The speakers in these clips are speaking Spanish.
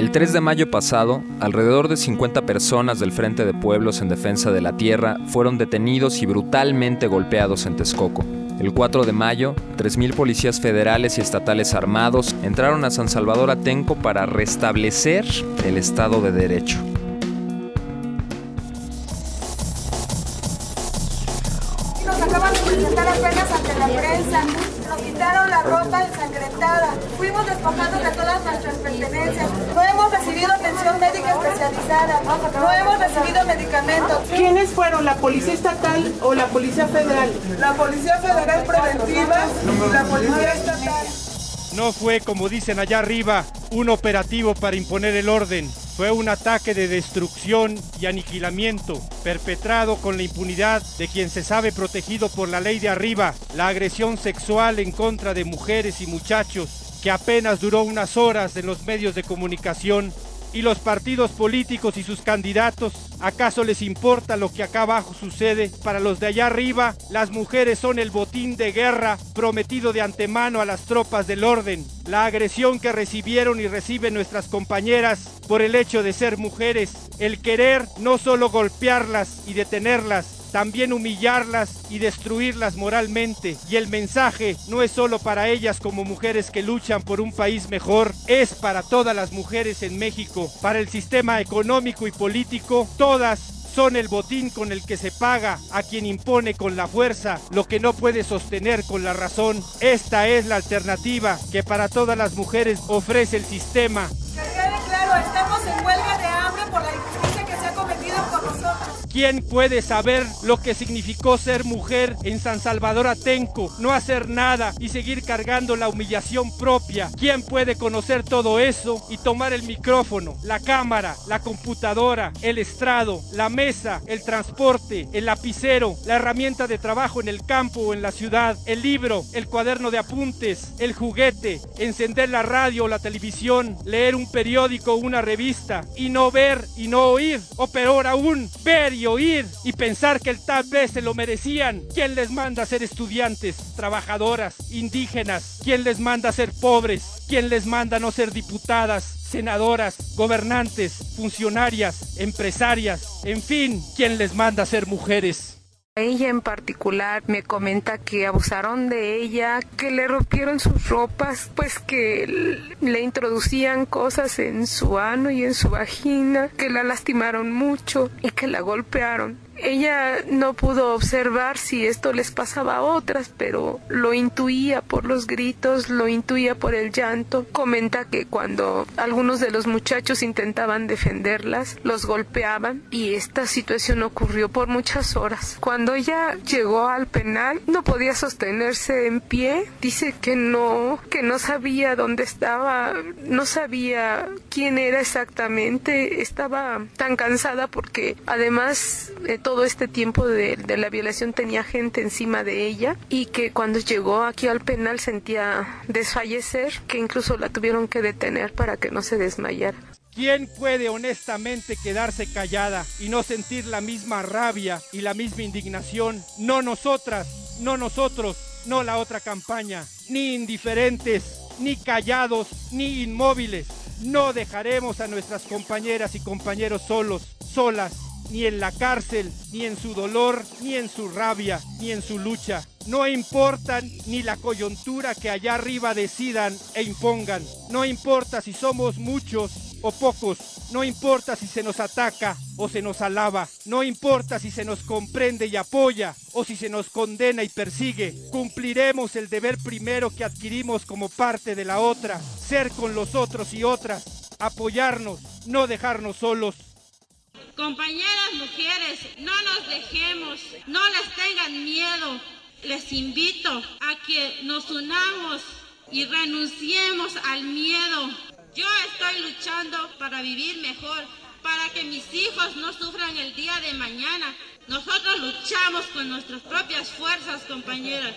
El 3 de mayo pasado, alrededor de 50 personas del Frente de Pueblos en Defensa de la Tierra fueron detenidos y brutalmente golpeados en Texcoco. El 4 de mayo, 3.000 policías federales y estatales armados entraron a San Salvador Atenco para restablecer el Estado de Derecho. Nos acaban de presentar apenas ante la prensa. Nos quitaron la ropa ensangrentada. Fuimos despojados de todas nuestras pertenencias. No hemos recibido atención médica especializada. No hemos recibido medicamentos. ¿Quiénes fueron? ¿La Policía Estatal o la Policía Federal? La Policía Federal Preventiva y la Policía Estatal. No fue, como dicen allá arriba, un operativo para imponer el orden. Fue un ataque de destrucción y aniquilamiento, perpetrado con la impunidad de quien se sabe protegido por la ley de arriba, la agresión sexual en contra de mujeres y muchachos, que apenas duró unas horas en los medios de comunicación y los partidos políticos y sus candidatos, ¿acaso les importa lo que acá abajo sucede? Para los de allá arriba, las mujeres son el botín de guerra prometido de antemano a las tropas del orden. La agresión que recibieron y reciben nuestras compañeras por el hecho de ser mujeres. El querer no solo golpearlas y detenerlas, también humillarlas y destruirlas moralmente. Y el mensaje no es solo para ellas como mujeres que luchan por un país mejor, es para todas las mujeres en México, para el sistema económico y político, todas son el botín con el que se paga a quien impone con la fuerza lo que no puede sostener con la razón. Esta es la alternativa que para todas las mujeres ofrece el sistema. ¿Quién puede saber lo que significó ser mujer en San Salvador Atenco, no hacer nada y seguir cargando la humillación propia? ¿Quién puede conocer todo eso y tomar el micrófono, la cámara, la computadora, el estrado, la mesa, el transporte, el lapicero, la herramienta de trabajo en el campo o en la ciudad, el libro, el cuaderno de apuntes, el juguete, encender la radio o la televisión, leer un periódico o una revista y no ver y no oír? O peor aún, ver y oír y pensar que el tal vez se lo merecían. ¿Quién les manda a ser estudiantes, trabajadoras, indígenas? ¿Quién les manda a ser pobres? ¿Quién les manda no ser diputadas, senadoras, gobernantes, funcionarias, empresarias? En fin, ¿quién les manda a ser mujeres? Ella en particular me comenta que abusaron de ella, que le rompieron sus ropas, pues que le introducían cosas en su ano y en su vagina, que la lastimaron mucho y que la golpearon. Ella no pudo observar si esto les pasaba a otras, pero lo intuía por los gritos, lo intuía por el llanto. Comenta que cuando algunos de los muchachos intentaban defenderlas, los golpeaban y esta situación ocurrió por muchas horas. Cuando ella llegó al penal, no podía sostenerse en pie. Dice que no, que no sabía dónde estaba, no sabía quién era exactamente. Estaba tan cansada porque además de todo este tiempo de, la violación tenía gente encima de ella y que cuando llegó aquí al penal sentía desfallecer, que incluso la tuvieron que detener para que no se desmayara. ¿Quién puede honestamente quedarse callada y no sentir la misma rabia y la misma indignación? No nosotras, no nosotros, no la otra campaña, ni indiferentes, ni callados, ni inmóviles. No dejaremos a nuestras compañeras y compañeros solos, solas, ni en la cárcel, ni en su dolor, ni en su rabia, ni en su lucha. No importan ni la coyuntura que allá arriba decidan e impongan. No importa si somos muchos o pocos. No importa si se nos ataca o se nos alaba. No importa si se nos comprende y apoya o si se nos condena y persigue. Cumpliremos el deber primero que adquirimos como parte de la otra. Ser con los otros y otras. Apoyarnos, no dejarnos solos. Compañeras mujeres, no nos dejemos, no les tengan miedo. Les invito a que nos unamos y renunciemos al miedo. Yo estoy luchando para vivir mejor, para que mis hijos no sufran el día de mañana. Nosotros luchamos con nuestras propias fuerzas, compañeras.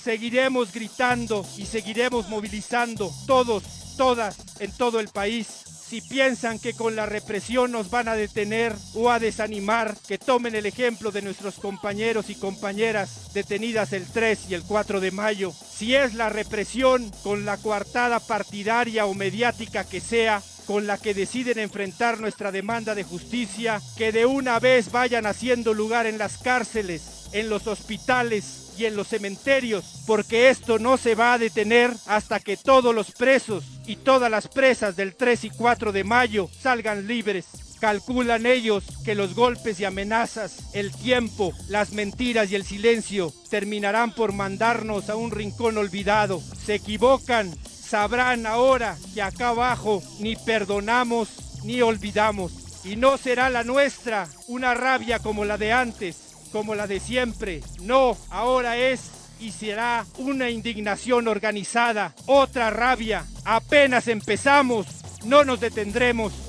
Seguiremos gritando y seguiremos movilizando todos, todas, en todo el país. Si piensan que con la represión nos van a detener o a desanimar, que tomen el ejemplo de nuestros compañeros y compañeras detenidas el 3 y el 4 de mayo. Si es la represión con la coartada partidaria o mediática que sea, con la que deciden enfrentar nuestra demanda de justicia, que de una vez vayan haciendo lugar en las cárceles, en los hospitales y en los cementerios, porque esto no se va a detener hasta que todos los presos y todas las presas del 3 y 4 de mayo salgan libres. Calculan ellos que los golpes y amenazas, el tiempo, las mentiras y el silencio terminarán por mandarnos a un rincón olvidado. Se equivocan, sabrán ahora que acá abajo ni perdonamos ni olvidamos. Y no será la nuestra una rabia como la de antes, como la de siempre. No, ahora es y será una indignación organizada, otra rabia. Apenas empezamos, no nos detendremos.